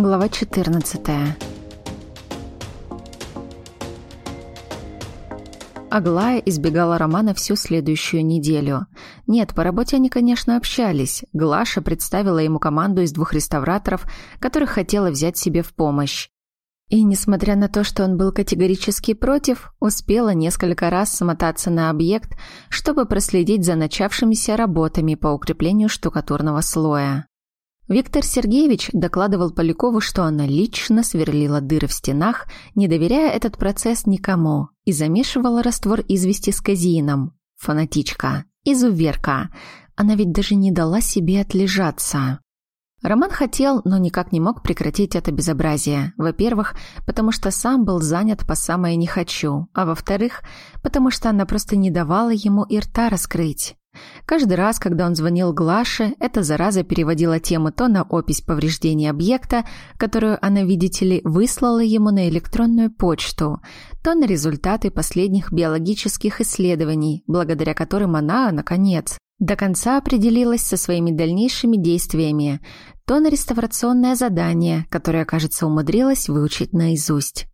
Глава 14. Аглая избегала Романа всю следующую неделю. Нет, по работе они, конечно, общались. Глаша представила ему команду из двух реставраторов, которых хотела взять себе в помощь. И, несмотря на то, что он был категорически против, успела несколько раз смотаться на объект, чтобы проследить за начавшимися работами по укреплению штукатурного слоя. Виктор Сергеевич докладывал Полякову, что она лично сверлила дыры в стенах, не доверяя этот процесс никому, и замешивала раствор извести с казеином. Фанатичка, изуверка. Она ведь даже не дала себе отлежаться. Роман хотел, но никак не мог прекратить это безобразие. Во-первых, потому что сам был занят по самое «не хочу», а во-вторых, потому что она просто не давала ему и рта раскрыть. Каждый раз, когда он звонил Глаше, эта зараза переводила тему то на опись повреждений объекта, которую она, видите ли, выслала ему на электронную почту, то на результаты последних биологических исследований, благодаря которым она, наконец, до конца определилась со своими дальнейшими действиями, то на реставрационное задание, которое, кажется, умудрилась выучить наизусть.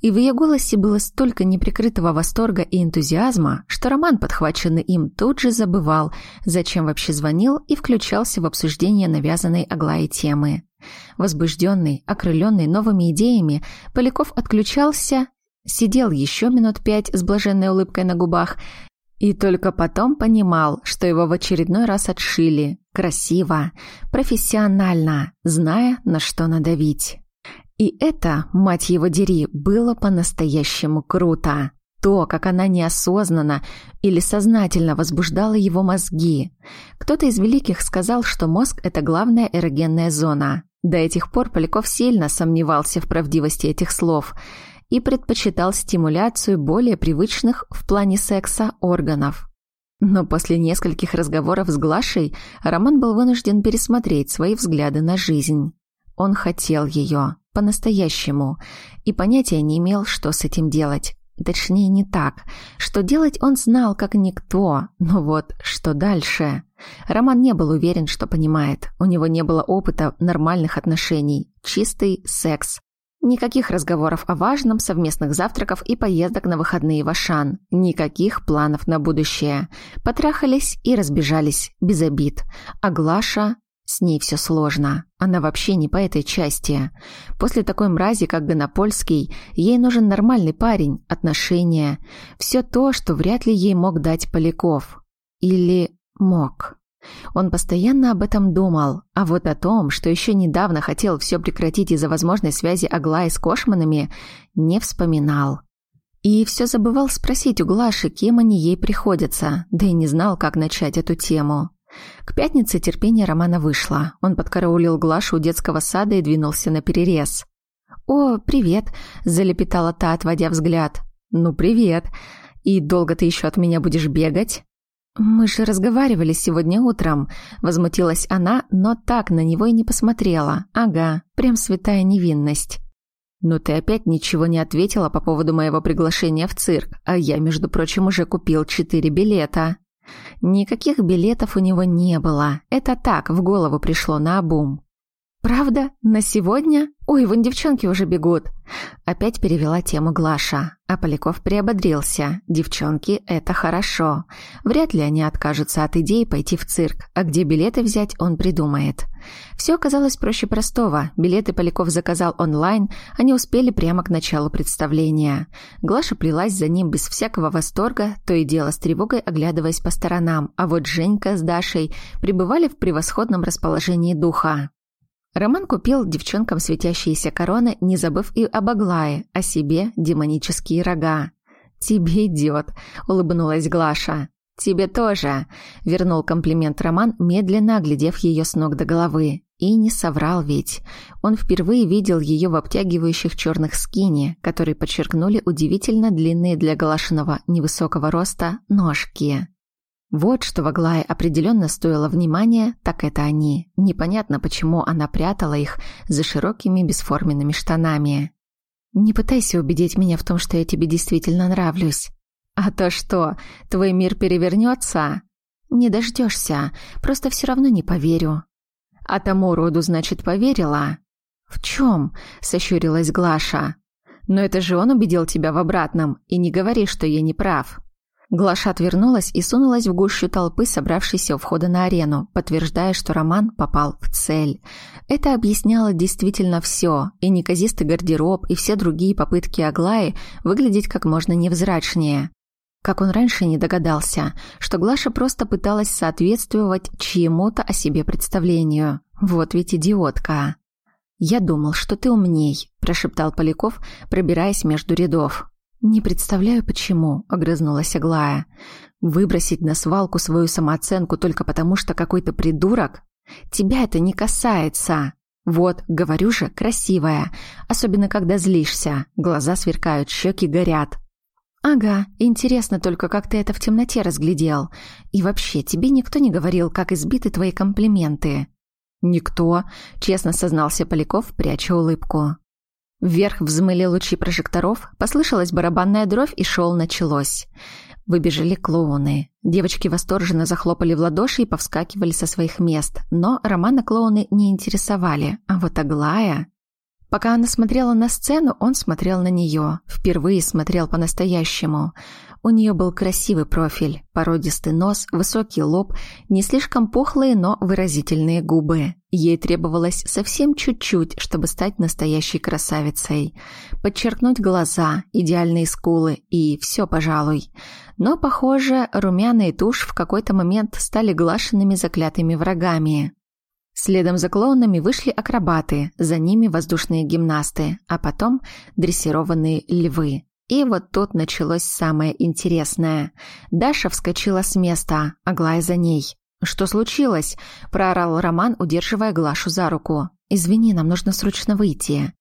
И в ее голосе было столько неприкрытого восторга и энтузиазма, что Роман, подхваченный им, тут же забывал, зачем вообще звонил и включался в обсуждение навязанной Аглаи темы. Возбужденный, окрыленный новыми идеями, Поляков отключался, сидел еще минут пять с блаженной улыбкой на губах и только потом понимал, что его в очередной раз отшили. Красиво, профессионально, зная, на что надавить. И это, мать его дери, было по-настоящему круто. То, как она неосознанно или сознательно возбуждала его мозги. Кто-то из великих сказал, что мозг – это главная эрогенная зона. До этих пор Поляков сильно сомневался в правдивости этих слов и предпочитал стимуляцию более привычных в плане секса органов. Но после нескольких разговоров с Глашей Роман был вынужден пересмотреть свои взгляды на жизнь. Он хотел ее, по-настоящему, и понятия не имел, что с этим делать. Точнее, не так. Что делать он знал, как никто. Но вот что дальше? Роман не был уверен, что понимает. У него не было опыта нормальных отношений. Чистый секс. Никаких разговоров о важном, совместных завтраков и поездок на выходные в Ашан. Никаких планов на будущее. Потрахались и разбежались, без обид. А Глаша с ней все сложно. Она вообще не по этой части. После такой мрази, как Гонопольский, ей нужен нормальный парень, отношения. Все то, что вряд ли ей мог дать Поляков. Или мог. Он постоянно об этом думал, а вот о том, что еще недавно хотел все прекратить из-за возможной связи Аглаи с Кошманами, не вспоминал. И все забывал спросить у Глаши, кем они ей приходятся, да и не знал, как начать эту тему. К пятнице терпение Романа вышло. Он подкараулил Глашу у детского сада и двинулся на перерез. «О, привет!» – залепетала та, отводя взгляд. «Ну, привет! И долго ты еще от меня будешь бегать?» «Мы же разговаривали сегодня утром», – возмутилась она, но так на него и не посмотрела. «Ага, прям святая невинность». «Но ты опять ничего не ответила по поводу моего приглашения в цирк, а я, между прочим, уже купил четыре билета». Никаких билетов у него не было. Это так, в голову пришло на обум. «Правда? На сегодня? Ой, вон девчонки уже бегут!» Опять перевела тему Глаша. А Поляков приободрился. «Девчонки — это хорошо. Вряд ли они откажутся от идеи пойти в цирк, а где билеты взять он придумает». Все оказалось проще простого. Билеты Поляков заказал онлайн, они успели прямо к началу представления. Глаша плелась за ним без всякого восторга, то и дело с тревогой оглядываясь по сторонам, а вот Женька с Дашей пребывали в превосходном расположении духа. Роман купил девчонкам светящиеся короны, не забыв и об Аглае, о себе демонические рога. «Тебе идет», — улыбнулась Глаша. «Тебе тоже», — вернул комплимент Роман, медленно оглядев ее с ног до головы. И не соврал ведь. Он впервые видел ее в обтягивающих черных скине, которые подчеркнули удивительно длинные для Глашиного невысокого роста ножки. Вот что в Аглае определенно стоило внимания, так это они. Непонятно, почему она прятала их за широкими бесформенными штанами. «Не пытайся убедить меня в том, что я тебе действительно нравлюсь». «А то что, твой мир перевернется?» «Не дождешься, просто все равно не поверю». «А тому роду, значит, поверила?» «В чем?» – сощурилась Глаша. «Но это же он убедил тебя в обратном, и не говори, что я не прав». Глаша отвернулась и сунулась в гущу толпы, собравшейся у входа на арену, подтверждая, что Роман попал в цель. Это объясняло действительно все, и неказистый гардероб, и все другие попытки Аглаи выглядеть как можно невзрачнее. Как он раньше не догадался, что Глаша просто пыталась соответствовать чьему-то о себе представлению. Вот ведь идиотка. «Я думал, что ты умней», – прошептал Поляков, пробираясь между рядов. «Не представляю, почему», — огрызнулась Аглая. «Выбросить на свалку свою самооценку только потому, что какой-то придурок? Тебя это не касается!» «Вот, говорю же, красивая, особенно когда злишься, глаза сверкают, щеки горят». «Ага, интересно только, как ты это в темноте разглядел. И вообще, тебе никто не говорил, как избиты твои комплименты?» «Никто», — честно сознался Поляков, пряча улыбку. Вверх взмыли лучи прожекторов, послышалась барабанная дровь, и шоу началось. Выбежали клоуны. Девочки восторженно захлопали в ладоши и повскакивали со своих мест, но Романа клоуны не интересовали, а вот Аглая... Пока она смотрела на сцену, он смотрел на нее. Впервые смотрел по-настоящему. У нее был красивый профиль, породистый нос, высокий лоб, не слишком пухлые, но выразительные губы. Ей требовалось совсем чуть-чуть, чтобы стать настоящей красавицей. Подчеркнуть глаза, идеальные скулы и все, пожалуй. Но, похоже, румяна и тушь в какой-то момент стали глашенными заклятыми врагами. Следом за клоунами вышли акробаты, за ними воздушные гимнасты, а потом дрессированные львы. И вот тут началось самое интересное. Даша вскочила с места, Аглая за ней. «Что случилось?» – проорал Роман, удерживая Глашу за руку. «Извини, нам нужно срочно выйти».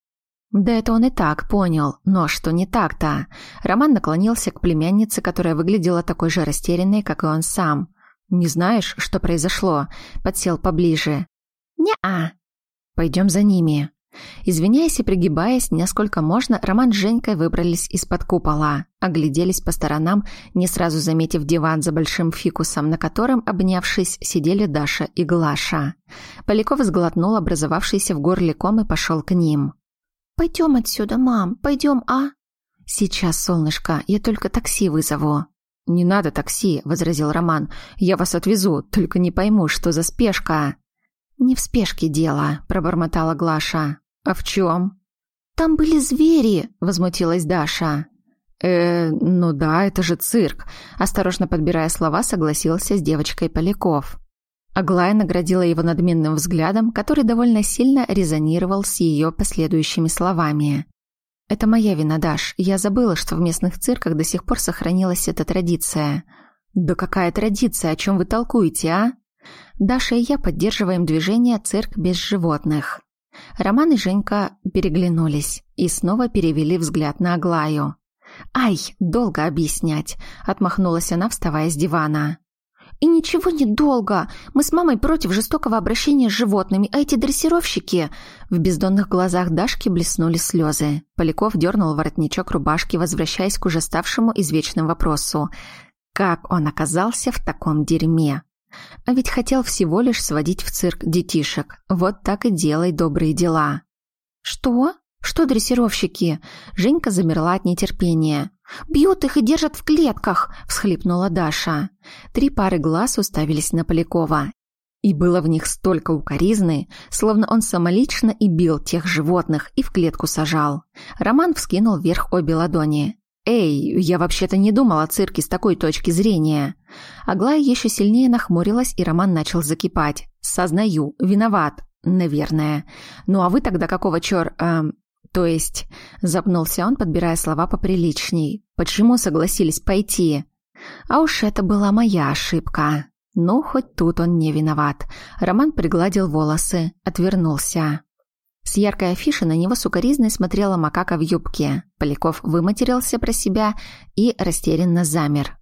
Да это он и так понял, но что не так-то? Роман наклонился к племяннице, которая выглядела такой же растерянной, как и он сам. «Не знаешь, что произошло?» – подсел поближе. «Не-а». «Пойдем за ними». Извиняясь и пригибаясь, насколько можно, Роман с Женькой выбрались из-под купола, огляделись по сторонам, не сразу заметив диван за большим фикусом, на котором, обнявшись, сидели Даша и Глаша. Поляков сглотнул образовавшийся в горле ком и пошел к ним. «Пойдем отсюда, мам, пойдем, а?» «Сейчас, солнышко, я только такси вызову». «Не надо такси», — возразил Роман. «Я вас отвезу, только не пойму, что за спешка». «Не в спешке дело», — пробормотала Глаша. «А в чем?» «Там были звери», — возмутилась Даша. «Э, ну да, это же цирк», — осторожно подбирая слова, согласился с девочкой Поляков. Аглая наградила его надменным взглядом, который довольно сильно резонировал с ее последующими словами. «Это моя вина, Даш. Я забыла, что в местных цирках до сих пор сохранилась эта традиция». «Да какая традиция? О чем вы толкуете, а?» Даша и я поддерживаем движение «Цирк без животных». Роман и Женька переглянулись и снова перевели взгляд на Аглаю. «Ай, долго объяснять», — отмахнулась она, вставая с дивана. «И ничего не долго. Мы с мамой против жестокого обращения с животными, а эти дрессировщики...» В бездонных глазах Дашки блеснули слезы. Поляков дернул воротничок рубашки, возвращаясь к уже ставшему извечному вопросу. «Как он оказался в таком дерьме?» А ведь хотел всего лишь сводить в цирк детишек. Вот так и делай добрые дела. Что? Что дрессировщики? Женька замерла от нетерпения. «Бьют их и держат в клетках!» – всхлипнула Даша. Три пары глаз уставились на Полякова. И было в них столько укоризны, словно он самолично и бил тех животных и в клетку сажал. Роман вскинул вверх обе ладони. «Эй, я вообще-то не думал о цирке с такой точки зрения». Аглая еще сильнее нахмурилась, и Роман начал закипать. «Сознаю, виноват, наверное. Ну а вы тогда какого чер... Эм, то есть...» Запнулся он, подбирая слова поприличней. «Почему согласились пойти?» «А уж это была моя ошибка». Ну, хоть тут он не виноват. Роман пригладил волосы, отвернулся. С яркой афиши на него сукоризной смотрела макака в юбке. Поляков выматерился про себя и растерянно замер.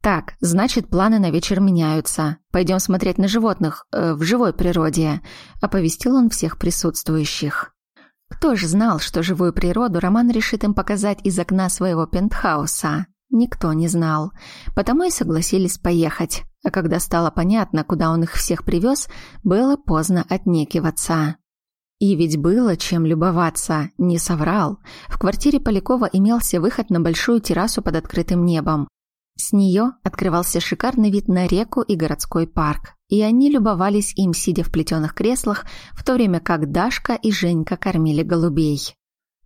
«Так, значит, планы на вечер меняются. Пойдем смотреть на животных, э, в живой природе», — оповестил он всех присутствующих. Кто же знал, что живую природу Роман решит им показать из окна своего пентхауса? Никто не знал. Потому и согласились поехать. А когда стало понятно, куда он их всех привез, было поздно отнекиваться. И ведь было чем любоваться, не соврал. В квартире Полякова имелся выход на большую террасу под открытым небом. С нее открывался шикарный вид на реку и городской парк. И они любовались им, сидя в плетеных креслах, в то время как Дашка и Женька кормили голубей.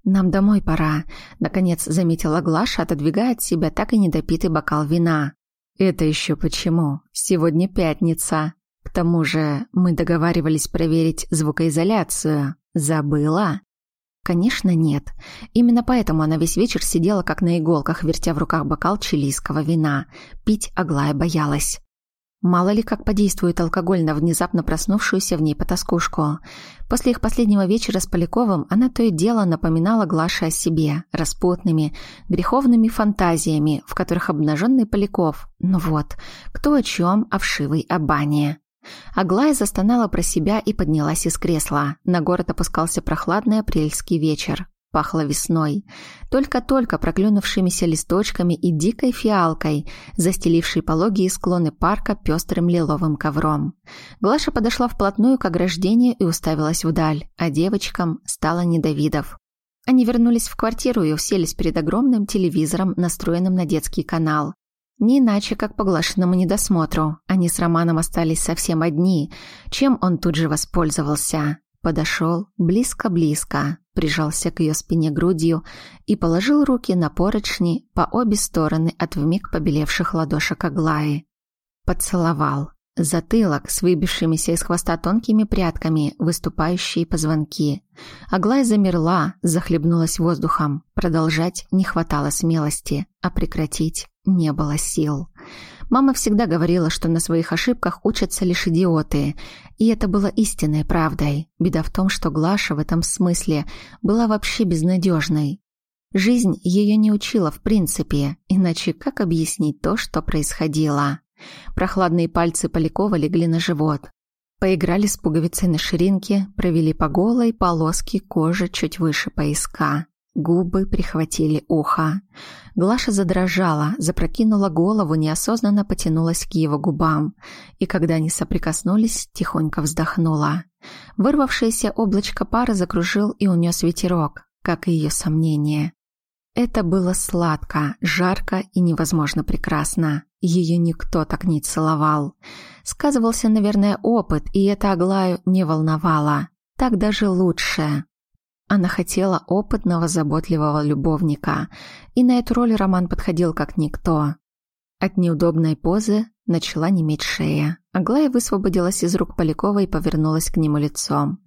«Нам домой пора», — наконец заметила Глаша, отодвигая от себя так и недопитый бокал вина. «Это еще почему? Сегодня пятница. К тому же мы договаривались проверить звукоизоляцию. Забыла?» Конечно, нет. Именно поэтому она весь вечер сидела как на иголках, вертя в руках бокал чилийского вина. Пить Аглая боялась. Мало ли как подействует алкоголь на внезапно проснувшуюся в ней потаскушку. После их последнего вечера с Поляковым она то и дело напоминала Глаше о себе, распутными, греховными фантазиями, в которых обнаженный Поляков. Ну вот, кто о чем, о вшивой Абане. Аглая застонала про себя и поднялась из кресла. На город опускался прохладный апрельский вечер. Пахло весной, только-только проклюнувшимися листочками и дикой фиалкой, застелившей пологие склоны парка пестрым лиловым ковром. Глаша подошла вплотную к ограждению и уставилась вдаль, а девочкам стало не до видов. Они вернулись в квартиру и уселись перед огромным телевизором, настроенным на детский канал. Не иначе, как по глашенному недосмотру. Они с Романом остались совсем одни, чем он тут же воспользовался. Подошел близко-близко, прижался к ее спине грудью и положил руки на поручни по обе стороны от вмиг побелевших ладошек Аглаи. Поцеловал. Затылок с выбившимися из хвоста тонкими прядками, выступающие позвонки. Аглая замерла, захлебнулась воздухом. Продолжать не хватало смелости, а прекратить не было сил. Мама всегда говорила, что на своих ошибках учатся лишь идиоты, и это было истинной правдой. Беда в том, что Глаша в этом смысле была вообще безнадежной. Жизнь ее не учила в принципе, иначе как объяснить то, что происходило? Прохладные пальцы Полякова легли на живот. Поиграли с пуговицей на ширинке, провели по голой полоске кожи чуть выше пояска. Губы прихватили ухо. Глаша задрожала, запрокинула голову, неосознанно потянулась к его губам. И когда они соприкоснулись, тихонько вздохнула. Вырвавшееся облачко пара закружил и унес ветерок, как и ее сомнения. Это было сладко, жарко и невозможно прекрасно. Ее никто так не целовал. Сказывался, наверное, опыт, и это Аглаю не волновало. Так даже лучше. Она хотела опытного, заботливого любовника, и на эту роль Роман подходил как никто. От неудобной позы начала неметь шея. Аглая высвободилась из рук Полякова и повернулась к нему лицом.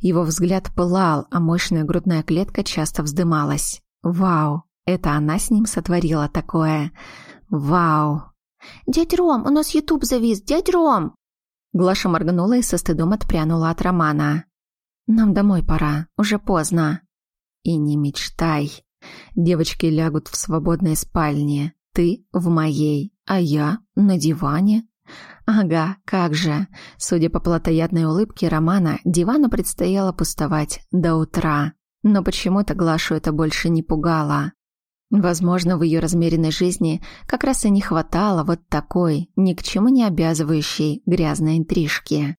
Его взгляд пылал, а мощная грудная клетка часто вздымалась. «Вау! Это она с ним сотворила такое! Вау!» «Дядь Ром, у нас Ютуб завис! Дядь Ром!» Глаша моргнула и со стыдом отпрянула от Романа. Нам домой пора, уже поздно. И не мечтай. Девочки лягут в свободной спальне. Ты в моей, а я на диване. Ага, как же. Судя по плотоядной улыбке Романа, дивану предстояло пустовать до утра. Но почему-то Глашу это больше не пугало. Возможно, в ее размеренной жизни как раз и не хватало вот такой, ни к чему не обязывающей грязной интрижки.